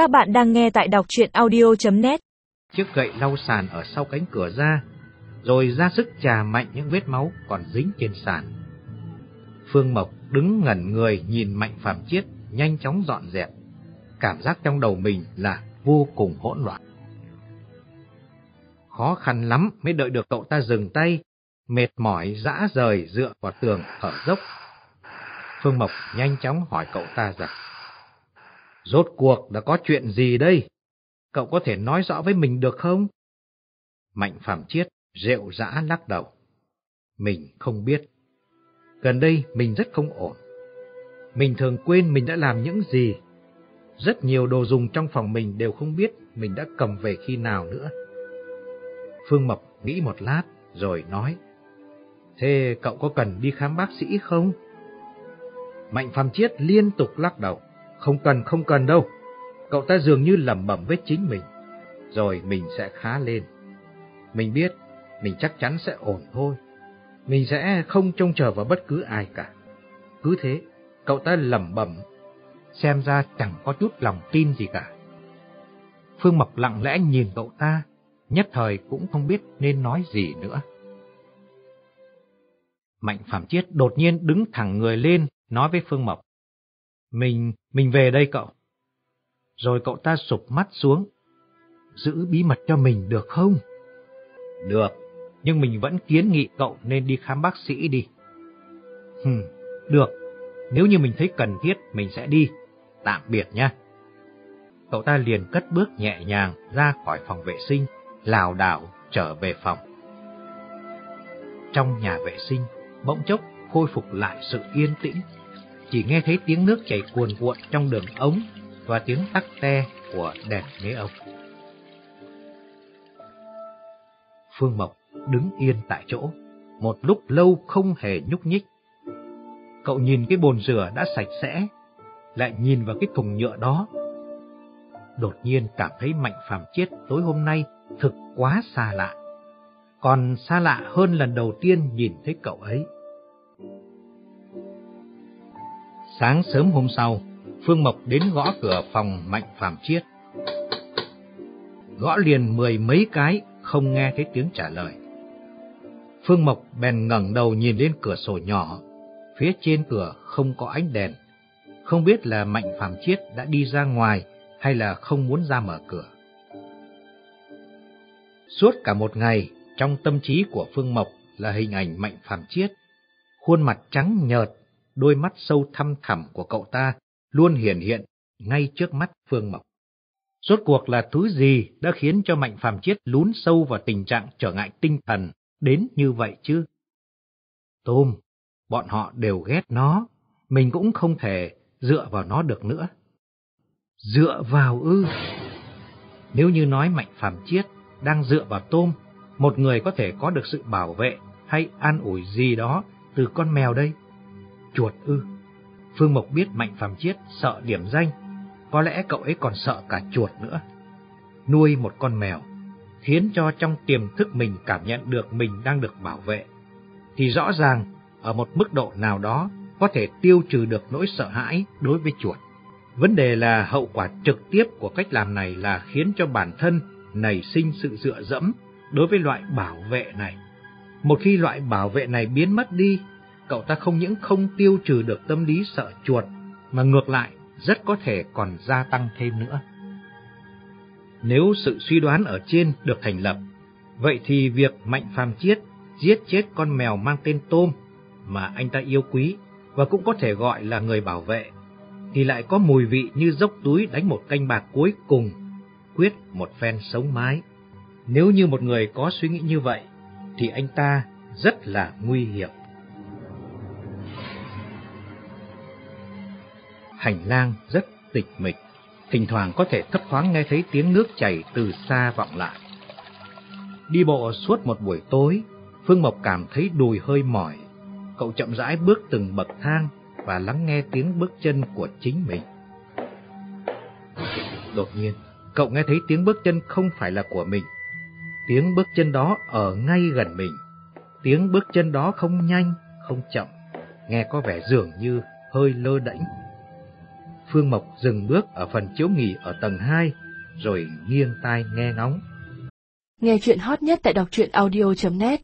Các bạn đang nghe tại đọc chuyện audio.net Chiếc gậy lau sàn ở sau cánh cửa ra, rồi ra sức trà mạnh những vết máu còn dính trên sàn. Phương Mộc đứng ngẩn người nhìn Mạnh Phạm Chiết nhanh chóng dọn dẹp. Cảm giác trong đầu mình là vô cùng hỗn loạn. Khó khăn lắm mới đợi được cậu ta dừng tay, mệt mỏi dã rời dựa vào tường thở dốc. Phương Mộc nhanh chóng hỏi cậu ta rằng, Rốt cuộc đã có chuyện gì đây? Cậu có thể nói rõ với mình được không? Mạnh Phạm Chiết rệu rã lắc đầu. Mình không biết. Gần đây mình rất không ổn. Mình thường quên mình đã làm những gì. Rất nhiều đồ dùng trong phòng mình đều không biết mình đã cầm về khi nào nữa. Phương Mộc nghĩ một lát rồi nói. Thế cậu có cần đi khám bác sĩ không? Mạnh Phạm Chiết liên tục lắc đầu. Không cần, không cần đâu. Cậu ta dường như lẩm bẩm với chính mình. Rồi mình sẽ khá lên. Mình biết, mình chắc chắn sẽ ổn thôi. Mình sẽ không trông chờ vào bất cứ ai cả. Cứ thế, cậu ta lẩm bẩm, xem ra chẳng có chút lòng tin gì cả. Phương Mộc lặng lẽ nhìn cậu ta, nhất thời cũng không biết nên nói gì nữa. Mạnh Phạm Chiết đột nhiên đứng thẳng người lên, nói với Phương Mộc. Mình, mình về đây cậu. Rồi cậu ta sụp mắt xuống. Giữ bí mật cho mình được không? Được, nhưng mình vẫn kiến nghị cậu nên đi khám bác sĩ đi. Hừm, được, nếu như mình thấy cần thiết mình sẽ đi. Tạm biệt nha. Cậu ta liền cất bước nhẹ nhàng ra khỏi phòng vệ sinh, lảo đảo trở về phòng. Trong nhà vệ sinh, bỗng chốc khôi phục lại sự yên tĩnh chỉ nghe thấy tiếng nước chảy cuồn cuộn trong đường ống và tiếng tắc te của đèn mế ống. Phương Mộc đứng yên tại chỗ, một lúc lâu không hề nhúc nhích. Cậu nhìn cái bồn rửa đã sạch sẽ, lại nhìn vào cái thùng nhựa đó. Đột nhiên cảm thấy Mạnh Phàm chết tối hôm nay thực quá xa lạ. Còn xa lạ hơn lần đầu tiên nhìn thấy cậu ấy. Sáng sớm hôm sau, Phương Mộc đến gõ cửa phòng Mạnh Phạm Chiết. Gõ liền mười mấy cái, không nghe thấy tiếng trả lời. Phương Mộc bèn ngẩng đầu nhìn lên cửa sổ nhỏ, phía trên cửa không có ánh đèn. Không biết là Mạnh Phạm Chiết đã đi ra ngoài hay là không muốn ra mở cửa. Suốt cả một ngày, trong tâm trí của Phương Mộc là hình ảnh Mạnh Phạm Chiết, khuôn mặt trắng nhợt, đôi mắt sâu thăm thẳm của cậu ta luôn hiển hiện ngay trước mắt Phương Mộc. Rốt cuộc là thứ gì đã khiến cho Mạnh Phàm Chiết lún sâu vào tình trạng trở ngại tinh thần đến như vậy chứ? Tôm, bọn họ đều ghét nó, mình cũng không thể dựa vào nó được nữa. Dựa vào ư? Nếu như nói Mạnh Phàm Chiết đang dựa vào tôm, một người có thể có được sự bảo vệ hay an ủi gì đó từ con mèo đây? Chuột ư? Phương Mộc biết Mạnh Phạm Chiết sợ điểm danh, có lẽ cậu ấy còn sợ cả chuột nữa. Nuôi một con mèo, khiến cho trong tiềm thức mình cảm nhận được mình đang được bảo vệ, thì rõ ràng ở một mức độ nào đó có thể tiêu trừ được nỗi sợ hãi đối với chuột. Vấn đề là hậu quả trực tiếp của cách làm này là khiến cho bản thân nảy sinh sự dựa dẫm đối với loại bảo vệ này. Một khi loại bảo vệ này biến mất đi cậu ta không những không tiêu trừ được tâm lý sợ chuột, mà ngược lại rất có thể còn gia tăng thêm nữa. Nếu sự suy đoán ở trên được thành lập, vậy thì việc Mạnh Phàm Chiết giết chết con mèo mang tên Tôm mà anh ta yêu quý và cũng có thể gọi là người bảo vệ, thì lại có mùi vị như dốc túi đánh một canh bạc cuối cùng, quyết một phen sống mái. Nếu như một người có suy nghĩ như vậy, thì anh ta rất là nguy hiểm. Hành lang rất tịch mịch, thỉnh thoảng có thể thấp thoáng nghe thấy tiếng nước chảy từ xa vọng lại. Đi bộ suốt một buổi tối, Phương Mộc cảm thấy đùi hơi mỏi. Cậu chậm rãi bước từng bậc thang và lắng nghe tiếng bước chân của chính mình. Đột nhiên, cậu nghe thấy tiếng bước chân không phải là của mình. Tiếng bước chân đó ở ngay gần mình. Tiếng bước chân đó không nhanh, không chậm, nghe có vẻ dường như hơi lơ đễnh. Phương Mộc dừng bước ở phần chiếu nghỉ ở tầng 2, rồi nghiêng tai nghe ngóng. Nghe chuyện hot nhất tại đọc truyện audio.net